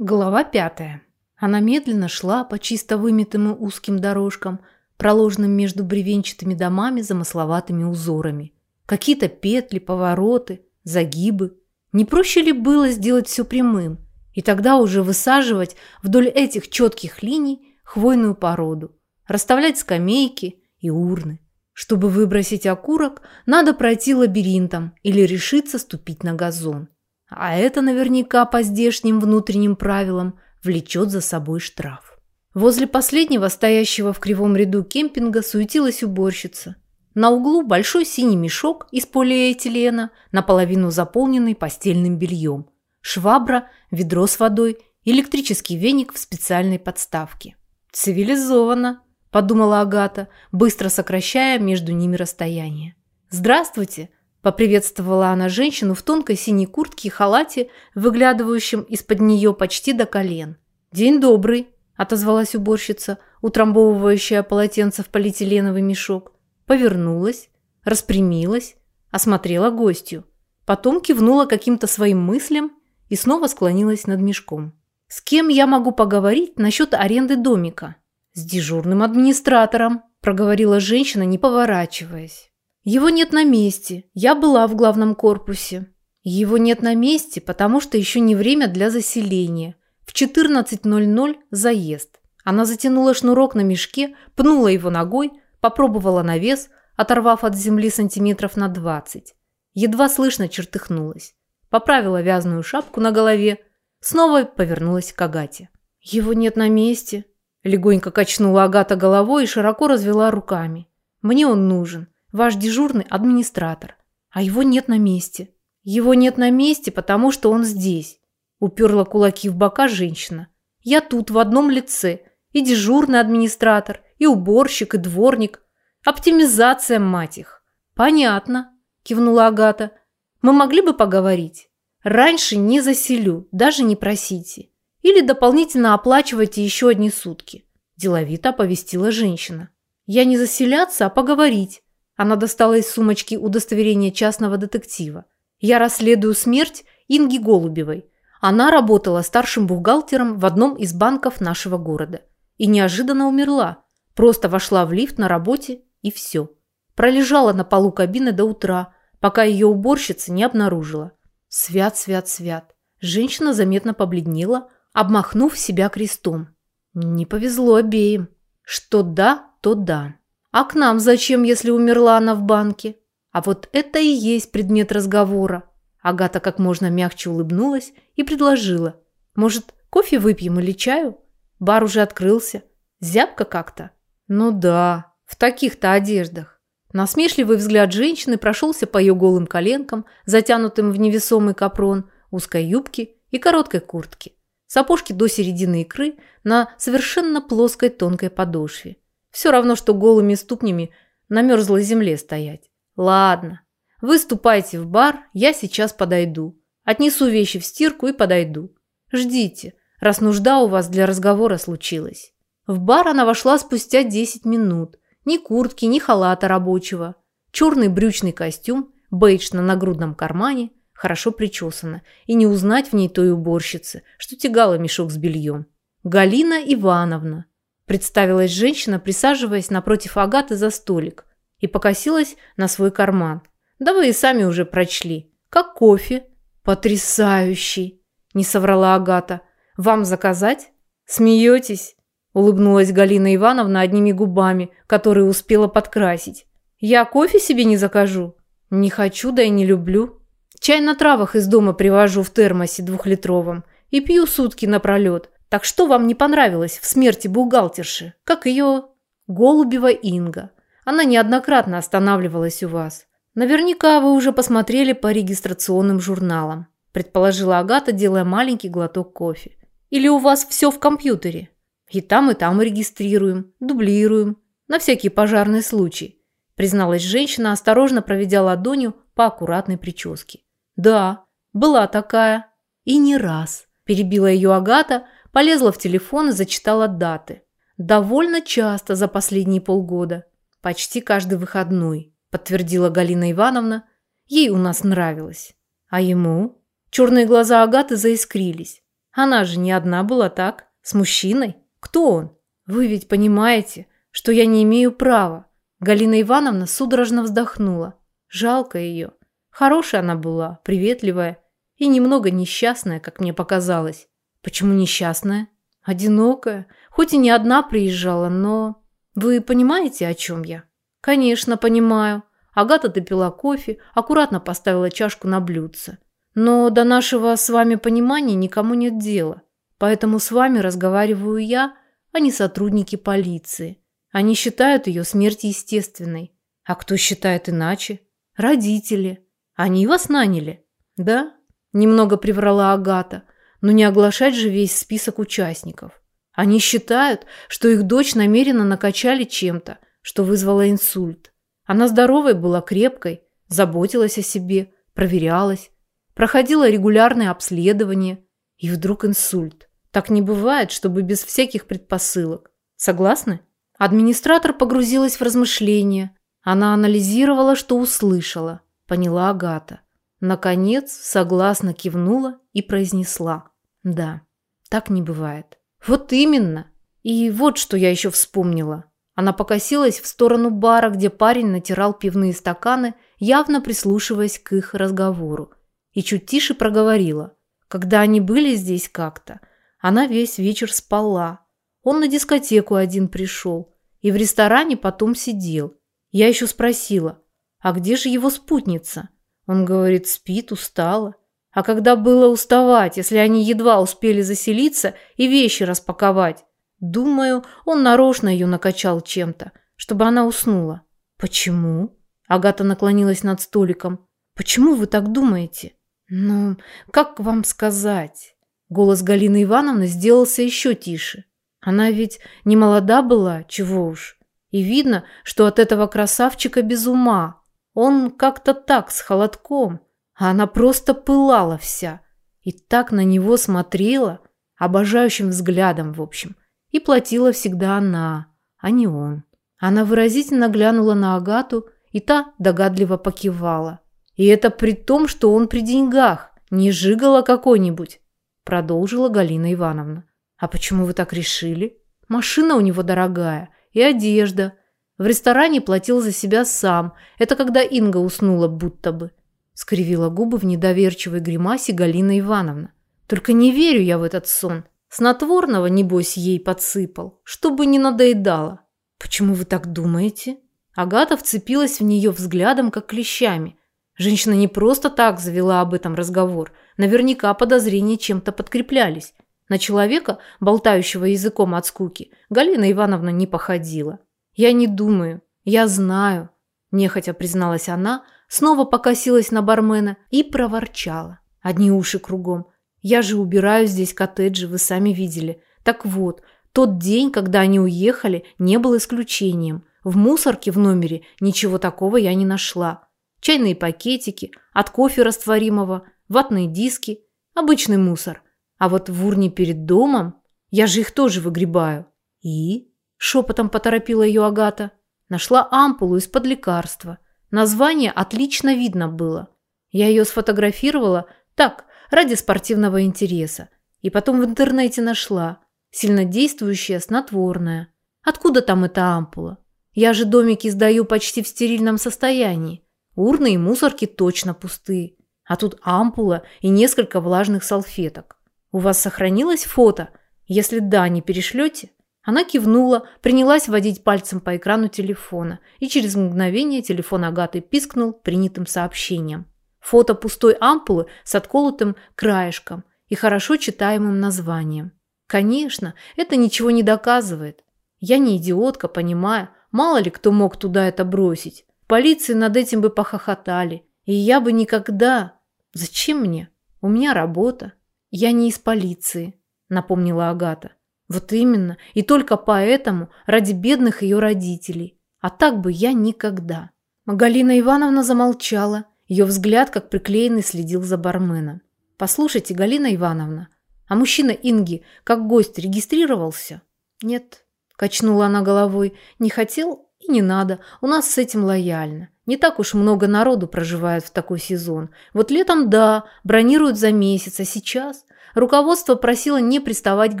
Глава пятая. Она медленно шла по чисто вымытым узким дорожкам, проложенным между бревенчатыми домами замысловатыми узорами. Какие-то петли, повороты, загибы. Не проще ли было сделать все прямым и тогда уже высаживать вдоль этих четких линий хвойную породу, расставлять скамейки и урны? Чтобы выбросить окурок, надо пройти лабиринтом или решиться ступить на газон. А это наверняка по здешним внутренним правилам влечет за собой штраф. Возле последнего, стоящего в кривом ряду кемпинга, суетилась уборщица. На углу большой синий мешок из полиэтилена, наполовину заполненный постельным бельем. Швабра, ведро с водой, электрический веник в специальной подставке. «Цивилизованно», – подумала Агата, быстро сокращая между ними расстояние. «Здравствуйте», Поприветствовала она женщину в тонкой синей куртке и халате, выглядывающем из-под нее почти до колен. «День добрый», – отозвалась уборщица, утрамбовывающая полотенце в полиэтиленовый мешок. Повернулась, распрямилась, осмотрела гостью. Потом кивнула каким-то своим мыслям и снова склонилась над мешком. «С кем я могу поговорить насчет аренды домика?» «С дежурным администратором», – проговорила женщина, не поворачиваясь. Его нет на месте. Я была в главном корпусе. Его нет на месте, потому что еще не время для заселения. В 14.00 заезд. Она затянула шнурок на мешке, пнула его ногой, попробовала на вес, оторвав от земли сантиметров на 20. Едва слышно чертыхнулась. Поправила вязаную шапку на голове, снова повернулась к Агате. «Его нет на месте», – легонько качнула Агата головой и широко развела руками. «Мне он нужен. Ваш дежурный администратор. А его нет на месте. Его нет на месте, потому что он здесь. Уперла кулаки в бока женщина. Я тут в одном лице. И дежурный администратор, и уборщик, и дворник. Оптимизация, мать их. Понятно, кивнула Агата. Мы могли бы поговорить? Раньше не заселю, даже не просите. Или дополнительно оплачивайте еще одни сутки. Деловито оповестила женщина. Я не заселяться, а поговорить. Она достала из сумочки удостоверение частного детектива. Я расследую смерть Инги Голубевой. Она работала старшим бухгалтером в одном из банков нашего города. И неожиданно умерла. Просто вошла в лифт на работе и все. Пролежала на полу кабины до утра, пока ее уборщица не обнаружила. Свят, свят, свят. Женщина заметно побледнела, обмахнув себя крестом. Не повезло обеим. Что да, то да. А к нам зачем, если умерла она в банке? А вот это и есть предмет разговора. Агата как можно мягче улыбнулась и предложила. Может, кофе выпьем или чаю? Бар уже открылся. Зябко как-то. Ну да, в таких-то одеждах. Насмешливый взгляд женщины прошелся по ее голым коленкам, затянутым в невесомый капрон, узкой юбки и короткой куртке. Сапожки до середины икры на совершенно плоской тонкой подошве. Все равно, что голыми ступнями на мерзлой земле стоять. Ладно, вы ступайте в бар, я сейчас подойду. Отнесу вещи в стирку и подойду. Ждите, раз нужда у вас для разговора случилась. В бар она вошла спустя 10 минут. Ни куртки, ни халата рабочего. Черный брючный костюм, бейдж на нагрудном кармане, хорошо причесана. И не узнать в ней той уборщицы, что тягала мешок с бельем. Галина Ивановна, Представилась женщина, присаживаясь напротив Агаты за столик, и покосилась на свой карман. «Да вы и сами уже прочли. Как кофе?» «Потрясающий!» – не соврала Агата. «Вам заказать?» «Смеетесь?» – улыбнулась Галина Ивановна одними губами, которые успела подкрасить. «Я кофе себе не закажу?» «Не хочу, да и не люблю. Чай на травах из дома привожу в термосе двухлитровом и пью сутки напролет. Так что вам не понравилось в смерти бухгалтерши? Как ее Голубева Инга. Она неоднократно останавливалась у вас. Наверняка вы уже посмотрели по регистрационным журналам, предположила Агата, делая маленький глоток кофе. Или у вас все в компьютере? И там, и там регистрируем, дублируем, на всякий пожарный случай, призналась женщина, осторожно проведя ладонью по аккуратной прическе. Да, была такая. И не раз, перебила ее Агата, Полезла в телефон и зачитала даты. Довольно часто за последние полгода. Почти каждый выходной, подтвердила Галина Ивановна. Ей у нас нравилось. А ему? Черные глаза Агаты заискрились. Она же не одна была так, с мужчиной. Кто он? Вы ведь понимаете, что я не имею права. Галина Ивановна судорожно вздохнула. Жалко ее. Хорошая она была, приветливая и немного несчастная, как мне показалось. Почему несчастная? Одинокая. Хоть и не одна приезжала, но... Вы понимаете, о чем я? Конечно, понимаю. Агата допила кофе, аккуратно поставила чашку на блюдце. Но до нашего с вами понимания никому нет дела. Поэтому с вами разговариваю я, а не сотрудники полиции. Они считают ее смерть естественной. А кто считает иначе? Родители. Они вас наняли? Да? Немного приврала Агата. Но не оглашать же весь список участников. Они считают, что их дочь намеренно накачали чем-то, что вызвало инсульт. Она здоровой была, крепкой, заботилась о себе, проверялась, проходила регулярное обследование. И вдруг инсульт. Так не бывает, чтобы без всяких предпосылок. Согласны? Администратор погрузилась в размышления. Она анализировала, что услышала. Поняла Агата. Наконец, согласно кивнула и произнесла. Да, так не бывает. Вот именно. И вот что я еще вспомнила. Она покосилась в сторону бара, где парень натирал пивные стаканы, явно прислушиваясь к их разговору. И чуть тише проговорила. Когда они были здесь как-то, она весь вечер спала. Он на дискотеку один пришел. И в ресторане потом сидел. Я еще спросила, а где же его спутница? Он говорит, спит, устала. А когда было уставать, если они едва успели заселиться и вещи распаковать? Думаю, он нарочно ее накачал чем-то, чтобы она уснула. Почему? Агата наклонилась над столиком. Почему вы так думаете? Ну, как вам сказать? Голос Галины Ивановны сделался еще тише. Она ведь не молода была, чего уж. И видно, что от этого красавчика без ума. Он как-то так, с холодком. А она просто пылала вся. И так на него смотрела, обожающим взглядом, в общем. И платила всегда она, а не он. Она выразительно глянула на Агату, и та догадливо покивала. И это при том, что он при деньгах, не жигала какой-нибудь, продолжила Галина Ивановна. А почему вы так решили? Машина у него дорогая и одежда. В ресторане платил за себя сам. Это когда Инга уснула будто бы. Скривила губы в недоверчивой гримасе Галина Ивановна. Только не верю я в этот сон. Снотворного, небось, ей подсыпал, чтобы не надоедало. Почему вы так думаете? Агата вцепилась в нее взглядом, как клещами. Женщина не просто так завела об этом разговор. Наверняка подозрения чем-то подкреплялись. На человека, болтающего языком от скуки, Галина Ивановна не походила. «Я не думаю, я знаю», – нехотя призналась она, снова покосилась на бармена и проворчала. Одни уши кругом. «Я же убираю здесь коттеджи, вы сами видели. Так вот, тот день, когда они уехали, не был исключением. В мусорке в номере ничего такого я не нашла. Чайные пакетики, от кофе растворимого, ватные диски, обычный мусор. А вот в урне перед домом я же их тоже выгребаю. И? Шепотом поторопила ее Агата. Нашла ампулу из-под лекарства. Название отлично видно было. Я ее сфотографировала так, ради спортивного интереса. И потом в интернете нашла. Сильнодействующая снотворная. Откуда там эта ампула? Я же домики сдаю почти в стерильном состоянии. Урны и мусорки точно пустые. А тут ампула и несколько влажных салфеток. «У вас сохранилось фото? Если да, не перешлете?» Она кивнула, принялась водить пальцем по экрану телефона, и через мгновение телефон Агаты пискнул принятым сообщением. Фото пустой ампулы с отколотым краешком и хорошо читаемым названием. Конечно, это ничего не доказывает. Я не идиотка, понимаю. Мало ли кто мог туда это бросить. Полиции над этим бы похохотали. И я бы никогда... Зачем мне? У меня работа. «Я не из полиции», – напомнила Агата. «Вот именно. И только поэтому ради бедных ее родителей. А так бы я никогда». Галина Ивановна замолчала. Ее взгляд, как приклеенный, следил за барменом. «Послушайте, Галина Ивановна, а мужчина Инги как гость регистрировался?» «Нет», – качнула она головой. «Не хотел и не надо. У нас с этим лояльно. Не так уж много народу проживает в такой сезон. Вот летом – да, бронируют за месяц, а сейчас руководство просило не приставать к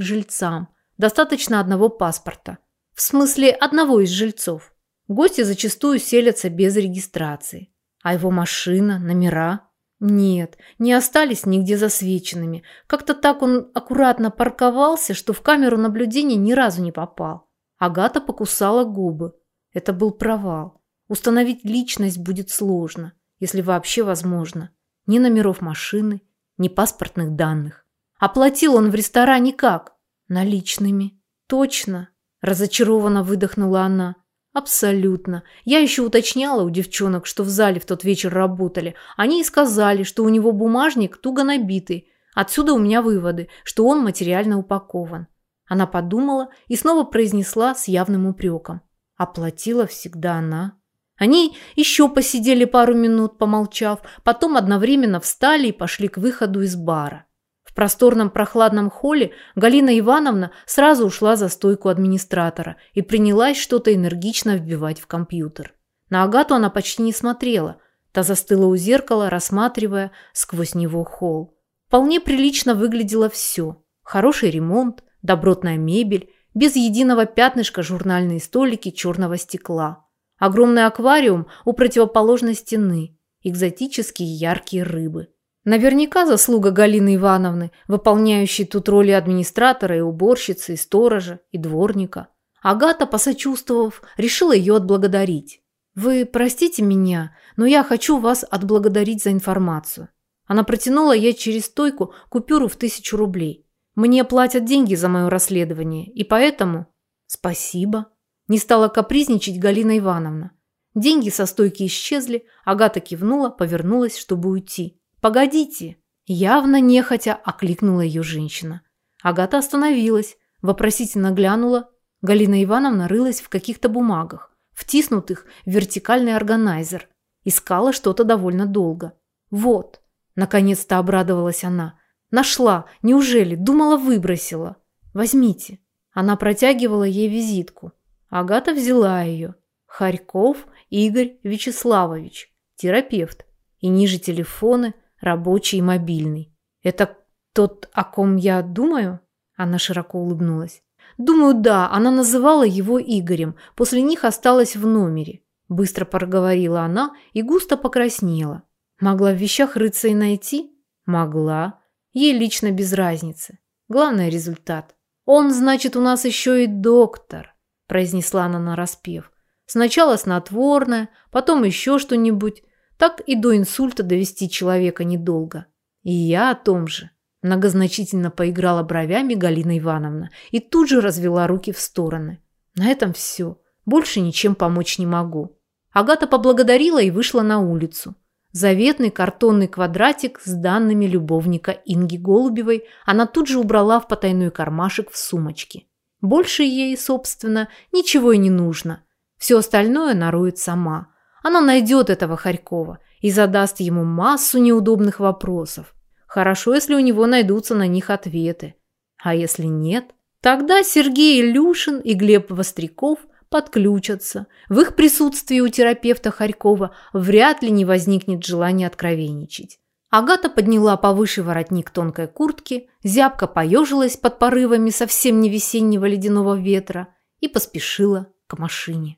жильцам. Достаточно одного паспорта. В смысле, одного из жильцов. Гости зачастую селятся без регистрации. А его машина, номера? Нет, не остались нигде засвеченными. Как-то так он аккуратно парковался, что в камеру наблюдения ни разу не попал. Агата покусала губы. Это был провал. Установить личность будет сложно, если вообще возможно. Ни номеров машины, ни паспортных данных. Оплатил он в ресторане как? Наличными. Точно. Разочарованно выдохнула она. Абсолютно. Я еще уточняла у девчонок, что в зале в тот вечер работали. Они и сказали, что у него бумажник туго набитый. Отсюда у меня выводы, что он материально упакован. Она подумала и снова произнесла с явным упреком. Оплатила всегда она. Они еще посидели пару минут, помолчав, потом одновременно встали и пошли к выходу из бара. Просторном прохладном холле Галина Ивановна сразу ушла за стойку администратора и принялась что-то энергично вбивать в компьютер. На Агату она почти не смотрела. Та застыла у зеркала, рассматривая сквозь него холл. Вполне прилично выглядело все. Хороший ремонт, добротная мебель, без единого пятнышка журнальные столики черного стекла. Огромный аквариум у противоположной стены, экзотические яркие рыбы. Наверняка заслуга Галины Ивановны, выполняющей тут роли администратора и уборщицы, и сторожа, и дворника. Агата, посочувствовав, решила ее отблагодарить. «Вы простите меня, но я хочу вас отблагодарить за информацию». Она протянула ей через стойку купюру в тысячу рублей. «Мне платят деньги за мое расследование, и поэтому...» «Спасибо», не стала капризничать Галина Ивановна. Деньги со стойки исчезли, Агата кивнула, повернулась, чтобы уйти. «Погодите!» Явно нехотя окликнула ее женщина. Агата остановилась, вопросительно глянула. Галина Ивановна рылась в каких-то бумагах, втиснутых в вертикальный органайзер. Искала что-то довольно долго. «Вот!» – наконец-то обрадовалась она. «Нашла! Неужели? Думала, выбросила!» «Возьмите!» Она протягивала ей визитку. Агата взяла ее. Харьков Игорь Вячеславович, терапевт. И ниже телефоны, рабочий и мобильный. Это тот, о ком я думаю? Она широко улыбнулась. Думаю, да, она называла его Игорем. После них осталась в номере. Быстро проговорила она и густо покраснела. Могла в вещах рыться и найти? Могла. Ей лично без разницы. Главный результат. Он, значит, у нас еще и доктор произнесла она нараспев. Сначала снотворное, потом еще что-нибудь. Так и до инсульта довести человека недолго. И я о том же. Многозначительно поиграла бровями Галина Ивановна и тут же развела руки в стороны. На этом все. Больше ничем помочь не могу. Агата поблагодарила и вышла на улицу. Заветный картонный квадратик с данными любовника Инги Голубевой она тут же убрала в потайной кармашек в сумочке. Больше ей, собственно, ничего и не нужно. Все остальное нарует сама. Она найдет этого Харькова и задаст ему массу неудобных вопросов. Хорошо, если у него найдутся на них ответы. А если нет, тогда Сергей Илюшин и Глеб Востряков подключатся. В их присутствии у терапевта Харькова вряд ли не возникнет желания откровенничать. Агата подняла повыше воротник тонкой куртки, зябко поежилась под порывами совсем не весеннего ледяного ветра и поспешила к машине.